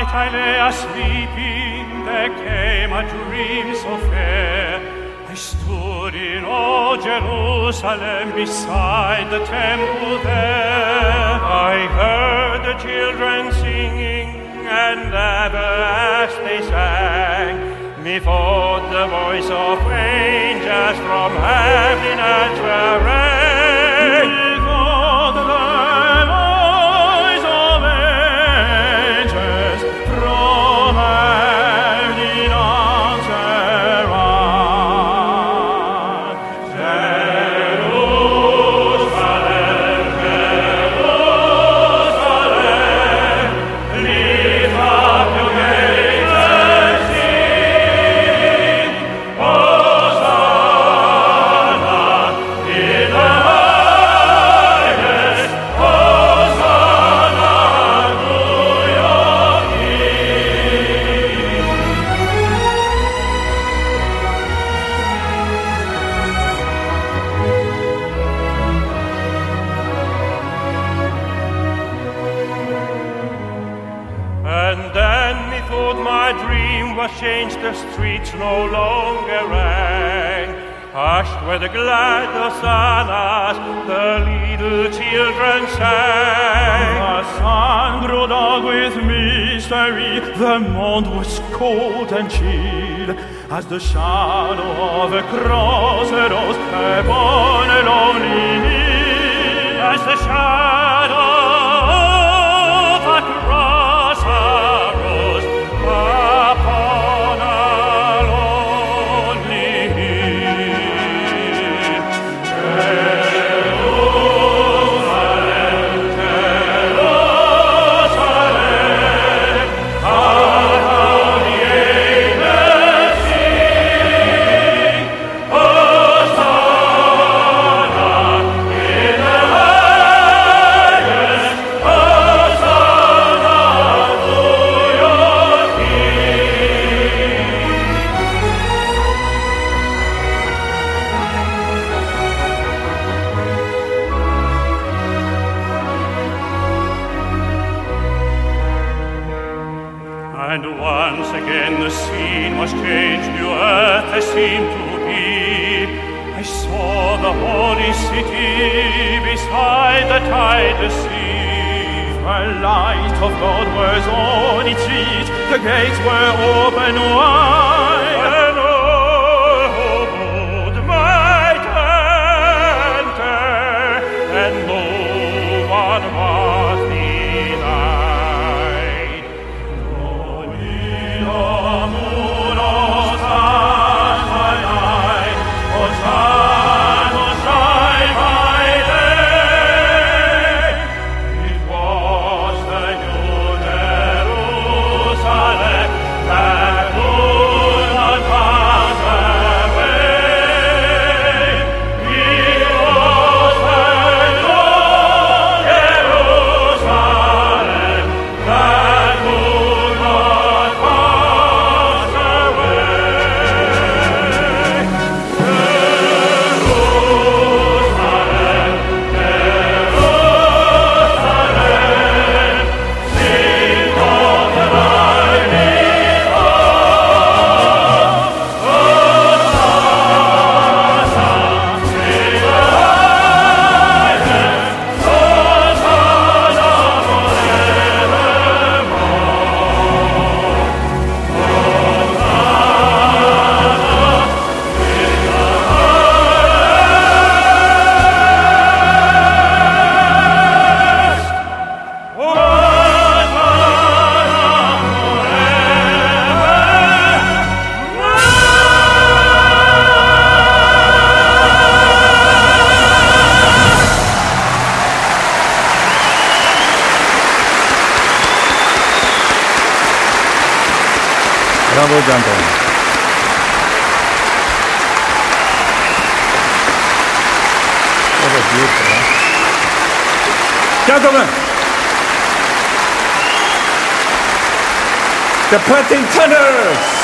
night I lay asleeping, there came a dream so fair. I stood in old Jerusalem beside the temple there. I heard the children singing, and ever as they sang, methought the voice of angels from heaven and. Then methought my dream was changed, the streets no longer rang. Hushed were the glad hosannas, the little children sang. The sun grew dark with mystery, the moon was cold and chill, as the shadow of a cross rose upon a lonely hill. As the shadow again the scene was changed, new earth there seemed to be. I saw the holy city beside the tideless sea. The light of God was on its feet, the gates were open wide. Bravo, gentlemen. That was beautiful? Gentlemen, the!